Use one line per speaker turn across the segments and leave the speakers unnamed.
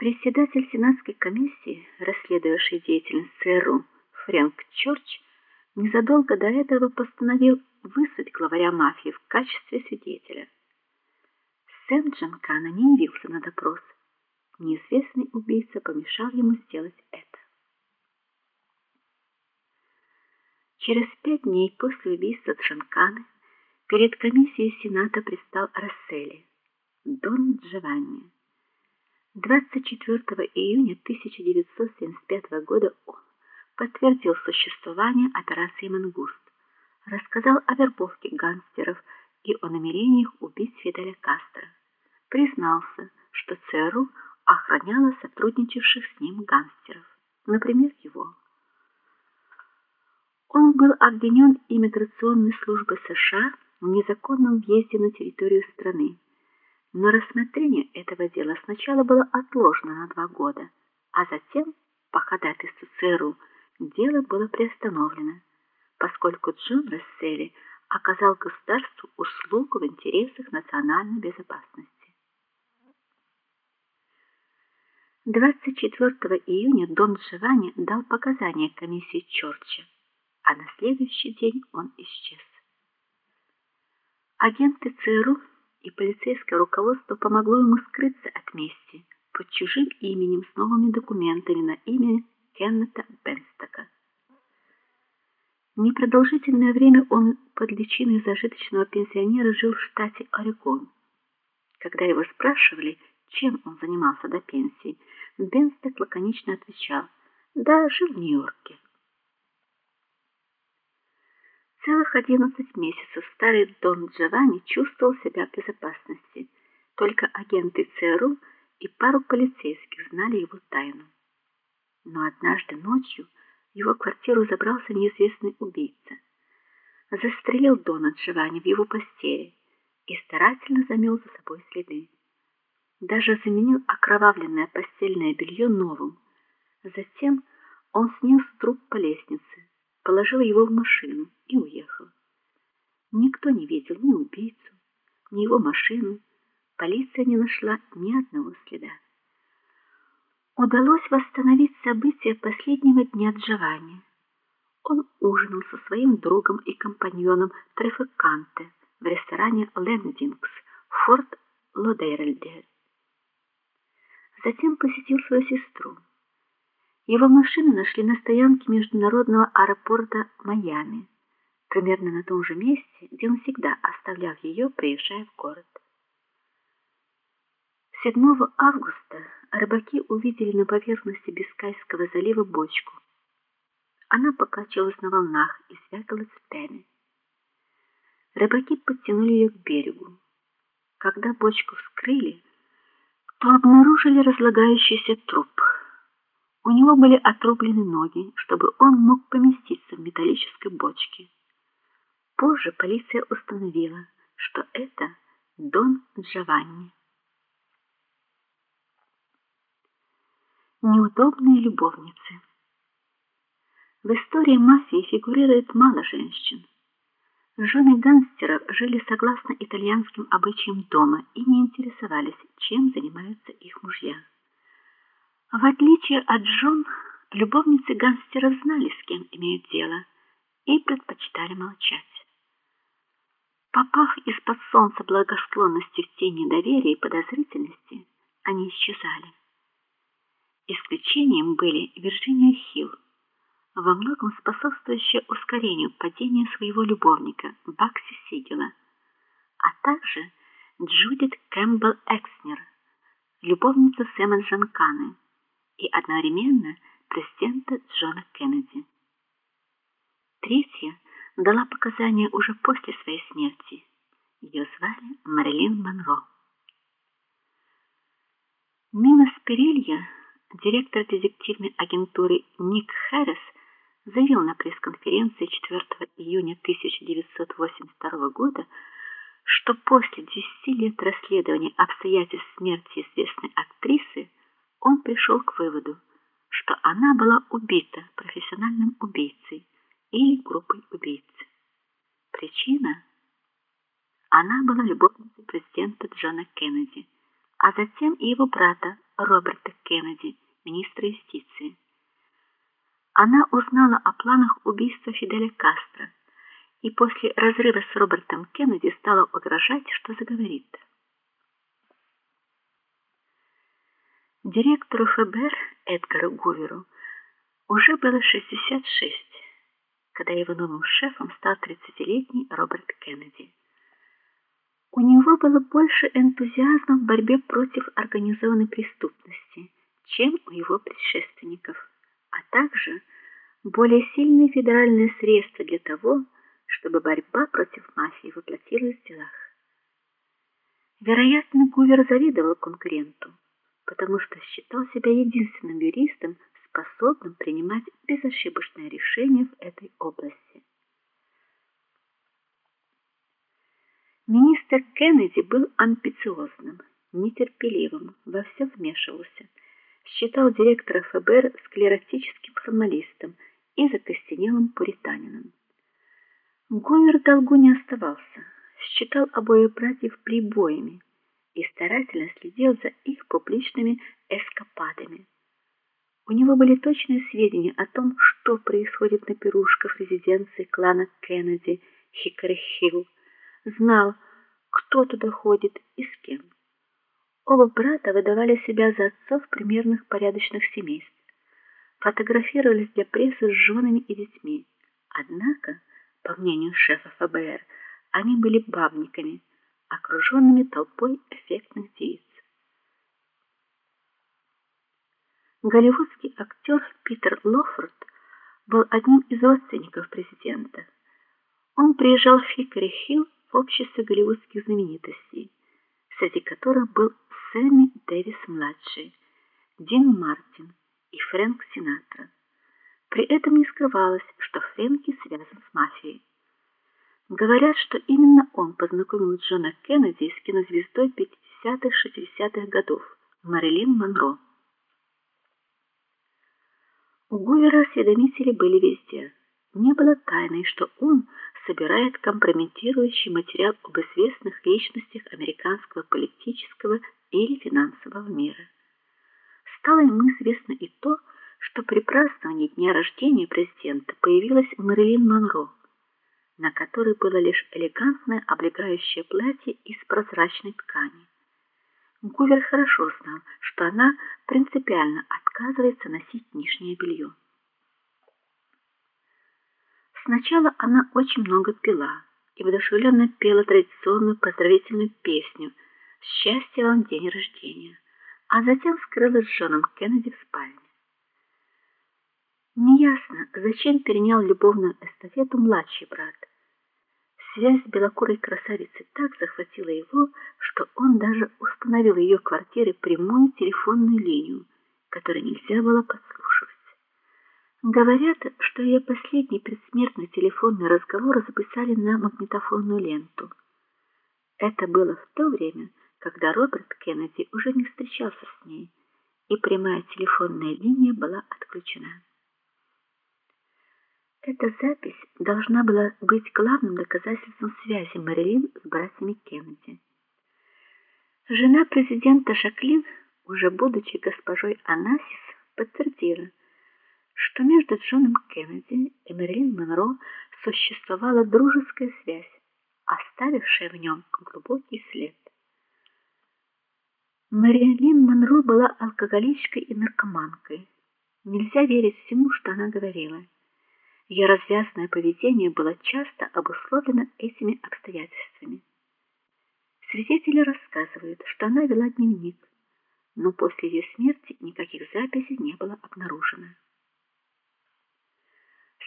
Председатель Сенатской комиссии, расследовавшей деятельность ЦРУ, Фрэнк Чорч, незадолго до этого постановил вызвать главаря мафии в качестве свидетеля. Сэм Джанкана не явился на допрос. Неизвестный убийца помешал ему сделать это. Через пять дней после убийства Джанканы перед комиссией Сената предстал Расселли, Дон Джованни. 24 июня 1975 года он подтвердил существование операции Мангуст, рассказал о вербовке гангстеров и о намерениях убить Фиделя Кастро. Признался, что ЦРУ охраняла сотрудничавших с ним гангстеров, например, его. Он был обвинен иммиграционной службой США в незаконном въезде на территорию страны. Но рассмотрение этого дела сначала было отложено на два года, а затем по ходатайству ЦРУ дело было приостановлено, поскольку Джон Расселли оказал государству услугу в интересах национальной безопасности. 24 июня Дон Джованни дал показания комиссии Чорча, а на следующий день он исчез. Агенты ЦРУ и полицейское руководство помогло ему скрыться от мести под чужим именем с новыми документами на имя Кеннета Бенстока. Непродолжительное время он под личиной зажиточного пенсионера жил в штате Орегон. Когда его спрашивали, чем он занимался до пенсии, Бенсток лаконично отвечал: "Да, жил в Нью-Йорке". Целых одиннадцать месяцев старый Дон Джованни чувствовал себя в безопасности. Только агенты ЦРУ и пару полицейских знали его тайну. Но однажды ночью в его квартиру забрался неизвестный убийца. Застрелил Дона Джованни в его постели и старательно замел за собой следы. Даже заменил окровавленное постельное белье новым. Затем он снес труп по лестнице положил его в машину и уехал. Никто не видел ни убийцу, ни его машину. Полиция не нашла ни одного следа. Удалось восстановить события последнего дня Джованни. Он ужинал со своим другом и компаньоном Трефеканте в ресторане Лендингс в Форт Лодейрельде. Затем посетил свою сестру. Его машину нашли на стоянке международного аэропорта Майами, примерно на том же месте, где он всегда оставлял ее, приезжая в город. 7 августа рыбаки увидели на поверхности Бискайского залива бочку. Она покачивалась на волнах и в пене. Рыбаки подтянули ее к берегу. Когда бочку вскрыли, то обнаружили разлагающийся труп. У него были отрублены ноги, чтобы он мог поместиться в металлической бочке. Позже полиция установила, что это Дон Джованни. Неудобные любовницы. В истории мафии фигурирует мало женщин. Жены гангстеров жили согласно итальянским обычаям дома и не интересовались, чем занимаются их мужья. В отличие от Джон, любовницы гангстеров знали, с кем имеют дело, и предпочитали молчать. Попав из-под солнца благосклонности в тень недоверия и подозрительности, они исчезали. Исключением были Вирджиния Хилл, во многом способствующая ускорению падения своего любовника Бакси Сигела, а также Джудит Кэмпбелл Экснер, любовница Сэма Джанканы и одновременно президента Джона Кеннеди. Третья дала показания уже после своей смерти. Ее звали Мэрилин Монро. Мина Спирилья, директор детективной агентуры Ник Харрис, заявил на пресс-конференции 4 июня 1982 года, что после 10 лет расследования обстоятельств смерти известной актрисы он пришел к выводу, что она была убита профессиональным убийцей или группой убийц. Причина она была любовницей президента Джона Кеннеди, а затем и его брата Роберта Кеннеди, министра юстиции. Она узнала о планах убийства Фиделя Кастро и после разрыва с Робертом Кеннеди стала угрожать, что заговорит. Директору ФБР Эдгару Гуверу уже было 66, когда его новым шефом стал 30-летний Роберт Кеннеди. У него было больше энтузиазма в борьбе против организованной преступности, чем у его предшественников, а также более сильные федеральные средства для того, чтобы борьба против мафии воплотилась в делах. Вероятно, Гувер завидовал конкуренту, потому что считал себя единственным юристом, способным принимать безошибочные решения в этой области. Министр Кеннеди был амбициозным, нетерпеливым, во все вмешивался. Считал директора ФБР склеротическим формалистом и закостенелым пуританином. Говер долгу не оставался. Считал обоих братьев плейбоями и старательно следил за их публичными эскападами. У него были точные сведения о том, что происходит на пирушках резиденции клана Кеннеди Хикори-Хилл знал, кто туда ходит и с кем. Оба брата выдавали себя за отцов примерных порядочных семейств. Фотографировались для прессы с женами и детьми. Однако, по мнению шефа ФБР, они были бабниками, окруженными толпой эффектных девиц. Голливудский актер Питер Лофорд был одним из родственников президента. Он приезжал в Хикори-Хилл в обществе голливудских знаменитостей, среди которых был Сэмми Дэвис-младший, Дин Мартин и Фрэнк Синатра. При этом не скрывалось, что Фрэнки связан с мафией. Говорят, что именно он познакомил Джона Кеннеди с кинозвездой 50-60-х годов Мэрилин Монро. У Гувера осведомители были везде. Не было тайной, что он собирает компрометирующий материал об известных личностях американского политического или финансового мира. Стало ему известно и то, что при праздновании дня рождения президента появилась Мэрилин Монро, на которой было лишь элегантное облегающее платье из прозрачной ткани. Гувер хорошо знал, что она принципиально отказывается носить нижнее белье. Сначала она очень много пила и воодушевленно пела традиционную поздравительную песню «Счастья вам день рождения», а затем скрылась с Джоном Кеннеди в спальне. Неясно, зачем перенял любовную эстафету младший брат. Связь с белокурой красавицей так захватила его, что он даже установил в ее квартире прямую телефонную линию, которую нельзя было подслушивать. Говорят, что ее последний предсмертный телефонный разговор записали на магнитофонную ленту. Это было в то время, когда Роберт Кеннеди уже не встречался с ней, и прямая телефонная линия была отключена. Эта запись должна была быть главным доказательством связи Мэрилин с братьями Кеннеди. Жена президента Жаклин, уже будучи госпожой Анасис, подтвердила, что между Джоном Кеннеди и Мэрилин Монро существовала дружеская связь, оставившая в нем глубокий след. Мэрилин Монро была алкоголичкой и наркоманкой. Нельзя верить всему, что она говорила. Ее развязное поведение было часто обусловлено этими обстоятельствами. Свидетели рассказывают, что она вела дневник, но после ее смерти никаких записей не было обнаружено.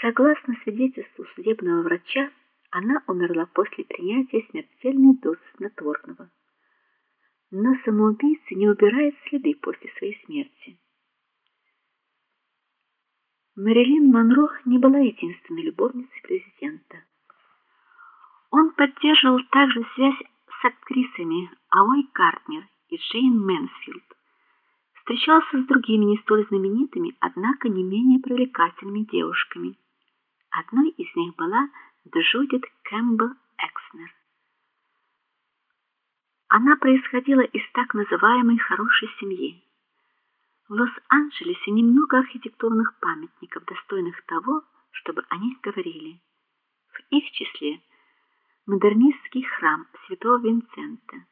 Согласно свидетельству судебного врача, она умерла после принятия смертельной дозы снотворного. Но самоубийца не убирает следы после своей смерти. Мэрилин Монро не была единственной любовницей президента. Он поддерживал также связь с актрисами Алой Картнер и Джейн Мэнсфилд. Встречался с другими не столь знаменитыми, однако не менее привлекательными девушками. Одной из них была Джудит Кэмпбелл Экснер. Она происходила из так называемой хорошей семьи. В Лос-Анджелесе немного архитектурных памятников, достойных того, чтобы о них говорили. В их числе модернистский храм Святого Винсента,